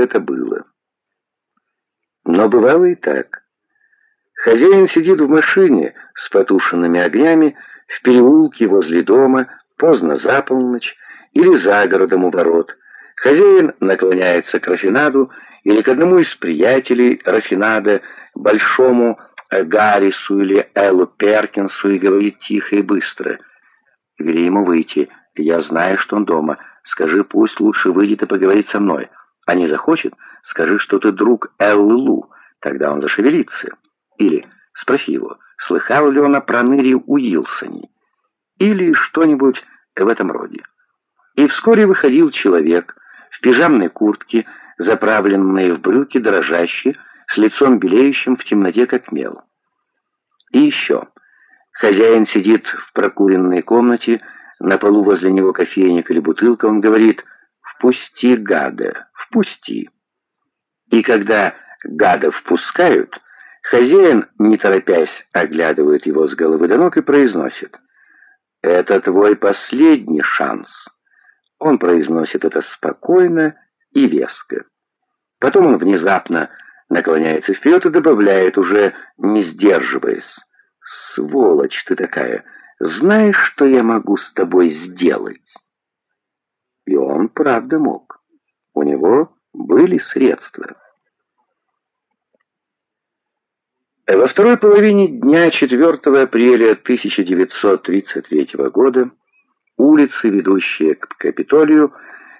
это было. Но бывало и так. Хозяин сидит в машине с потушенными огнями в переулке возле дома, поздно за полночь или за городом у ворот. Хозяин наклоняется к Рафинаду или к одному из приятелей Рафинада, большому Гаррису или Эллу Перкинсу, и говорит тихо и быстро. «Вели ему выйти. Я знаю, что он дома. Скажи, пусть лучше выйдет и поговорит со мной. А не захочет, скажи, что ты друг Эллы Лу. Тогда он зашевелится. Или спроси его, слыхал ли он о проныре Уилсоне. Или что-нибудь в этом роде. И вскоре выходил человек в пижамной куртке, заправленной в брюки дрожащие, с лицом белеющим в темноте, как мел. И еще. Хозяин сидит в прокуренной комнате, на полу возле него кофейник или бутылка, он говорит «Впусти гада, впусти». И когда гада впускают, хозяин, не торопясь, оглядывает его с головы до ног и произносит «Это твой последний шанс». Он произносит это спокойно и веско. Потом он внезапно наклоняется вперед и добавляет, уже не сдерживаясь. «Сволочь ты такая! Знаешь, что я могу с тобой сделать?» И он правда мог. У него были средства. Во второй половине дня 4 апреля 1933 года улицы, ведущие к Капитолию,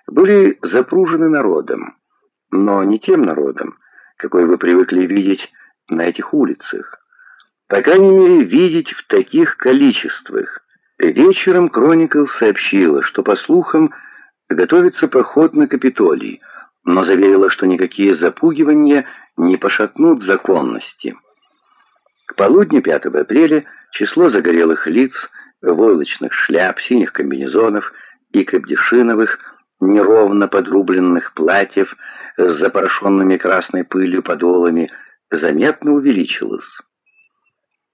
были запружены народом, но не тем народом, какой вы привыкли видеть на этих улицах. По крайней мере, видеть в таких количествах. Вечером Кроникл сообщила, что, по слухам, готовится поход на Капитолий, но заверила, что никакие запугивания не пошатнут законности. К полудню 5 апреля число загорелых лиц, войлочных шляп, синих комбинезонов и капдешиновых неровно подрубленных платьев с запорошенными красной пылью подолами заметно увеличилось.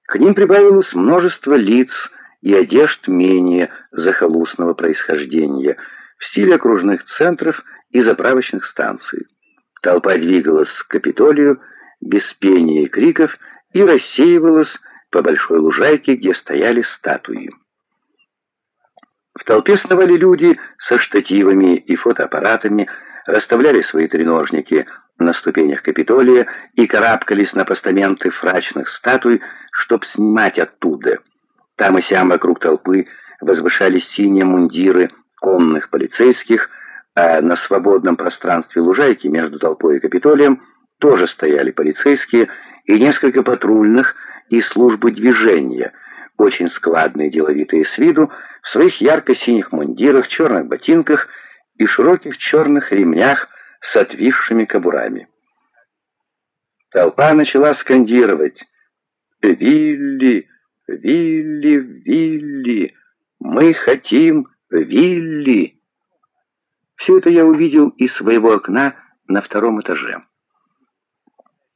К ним прибавилось множество лиц и одежд менее захолустного происхождения в стиле окружных центров и заправочных станций. Толпа двигалась к Капитолию без пения и криков и рассеивалась по большой лужайке, где стояли статуи. В толпе сновали люди со штативами и фотоаппаратами, расставляли свои треножники на ступенях Капитолия и карабкались на постаменты фрачных статуй, чтоб снимать оттуда. Там и сям вокруг толпы возвышались синие мундиры конных полицейских, а на свободном пространстве лужайки между толпой и Капитолием тоже стояли полицейские и несколько патрульных из службы движения — очень складные, деловитые с виду, в своих ярко-синих мундирах, черных ботинках и широких черных ремнях с отвисшими кобурами. Толпа начала скандировать «Вилли! Вилли! Вилли! Мы хотим Вилли!» Все это я увидел из своего окна на втором этаже.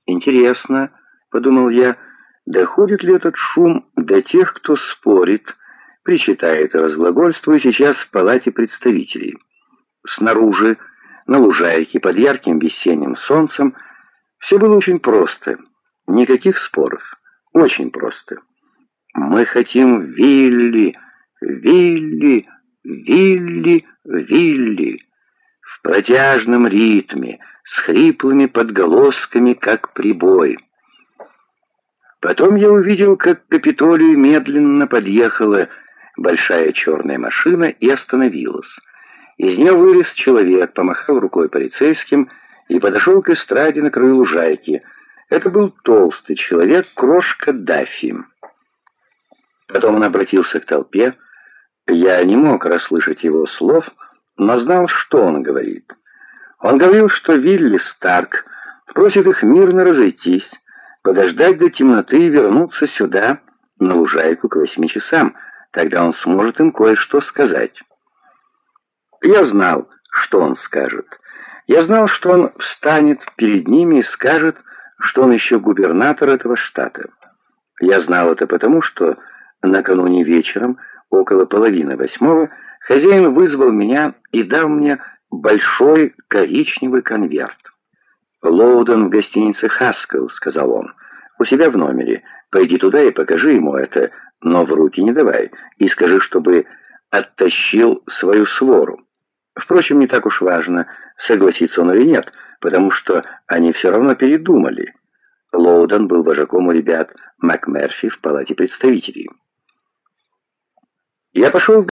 «Интересно», — подумал я, — Доходит ли этот шум до тех, кто спорит, причитает и разглагольствует сейчас в палате представителей? Снаружи, на лужайке, под ярким весенним солнцем, все было очень просто. Никаких споров. Очень просто. Мы хотим Вилли, Вилли, Вилли, Вилли. В протяжном ритме, с хриплыми подголосками, как прибой. Потом я увидел, как к Капитолию медленно подъехала большая черная машина и остановилась. Из нее вылез человек, помахал рукой полицейским и подошел к эстраде на краю лужайки. Это был толстый человек, крошка Даффи. Потом он обратился к толпе. Я не мог расслышать его слов, но знал, что он говорит. Он говорил, что Вилли Старк просит их мирно разойтись, подождать до темноты и вернуться сюда, на лужайку, к восьми часам. Тогда он сможет им кое-что сказать. Я знал, что он скажет. Я знал, что он встанет перед ними и скажет, что он еще губернатор этого штата. Я знал это потому, что накануне вечером, около половины восьмого, хозяин вызвал меня и дал мне большой коричневый конверт. Лоудон в гостинице «Хаскell», — сказал он. «У себя в номере. Пойди туда и покажи ему это, но в руки не давай. И скажи, чтобы оттащил свою свору. Впрочем, не так уж важно, согласится он или нет, потому что они все равно передумали». Лоудон был вожаком у ребят МакМерфи в палате представителей. Я пошел